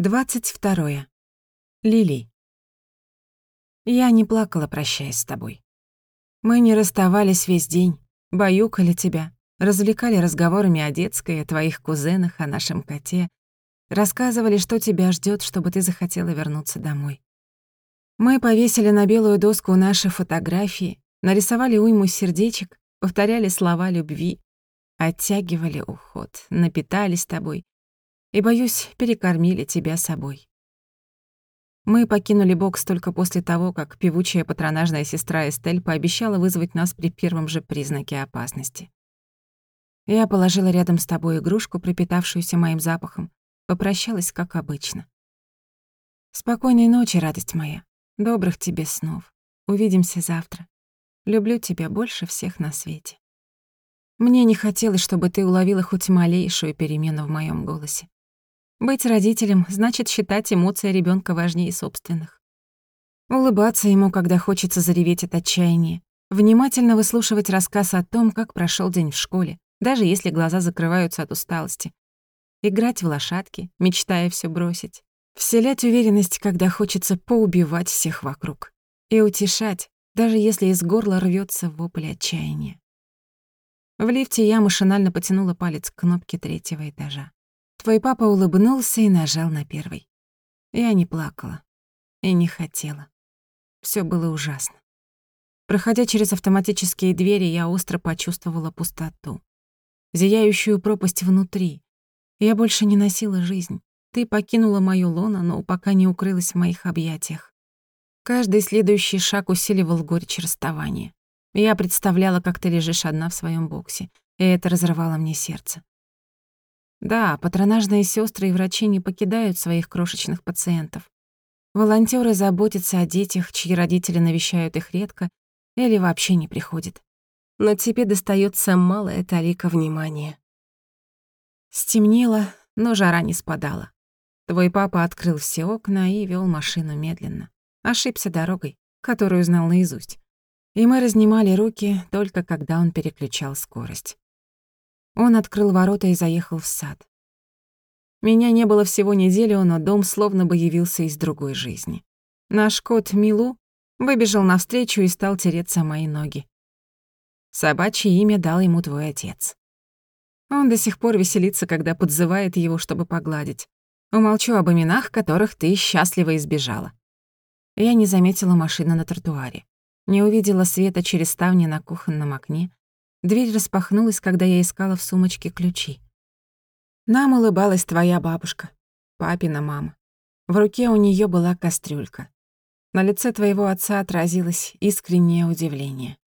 22. Лили. Я не плакала, прощаясь с тобой. Мы не расставались весь день, баюкали тебя, развлекали разговорами о детской, о твоих кузенах, о нашем коте, рассказывали, что тебя ждет, чтобы ты захотела вернуться домой. Мы повесили на белую доску наши фотографии, нарисовали уйму сердечек, повторяли слова любви, оттягивали уход, напитались тобой, и, боюсь, перекормили тебя собой. Мы покинули бокс только после того, как певучая патронажная сестра Эстель пообещала вызвать нас при первом же признаке опасности. Я положила рядом с тобой игрушку, пропитавшуюся моим запахом, попрощалась, как обычно. Спокойной ночи, радость моя. Добрых тебе снов. Увидимся завтра. Люблю тебя больше всех на свете. Мне не хотелось, чтобы ты уловила хоть малейшую перемену в моем голосе. Быть родителем значит считать эмоции ребенка важнее собственных. Улыбаться ему, когда хочется зареветь от отчаяния. Внимательно выслушивать рассказ о том, как прошел день в школе, даже если глаза закрываются от усталости. Играть в лошадки, мечтая все бросить. Вселять уверенность, когда хочется поубивать всех вокруг. И утешать, даже если из горла рвется вопль отчаяния. В лифте я машинально потянула палец к кнопке третьего этажа. Твой папа улыбнулся и нажал на первый. Я не плакала и не хотела. Всё было ужасно. Проходя через автоматические двери, я остро почувствовала пустоту. Зияющую пропасть внутри. Я больше не носила жизнь. Ты покинула мою лоно, но пока не укрылась в моих объятиях. Каждый следующий шаг усиливал горечь расставания. Я представляла, как ты лежишь одна в своём боксе, и это разрывало мне сердце. Да, патронажные сестры и врачи не покидают своих крошечных пациентов. Волонтеры заботятся о детях, чьи родители навещают их редко или вообще не приходят. Но тебе достается малая талика внимания. Стемнело, но жара не спадала. Твой папа открыл все окна и вел машину медленно. Ошибся дорогой, которую знал наизусть. И мы разнимали руки только когда он переключал скорость. Он открыл ворота и заехал в сад. Меня не было всего неделю, но дом словно бы явился из другой жизни. Наш кот Милу выбежал навстречу и стал тереться мои ноги. Собачье имя дал ему твой отец. Он до сих пор веселится, когда подзывает его, чтобы погладить. Умолчу об именах, которых ты счастливо избежала. Я не заметила машины на тротуаре. Не увидела света через ставни на кухонном окне, Дверь распахнулась, когда я искала в сумочке ключи. Нам улыбалась твоя бабушка, папина мама. В руке у нее была кастрюлька. На лице твоего отца отразилось искреннее удивление.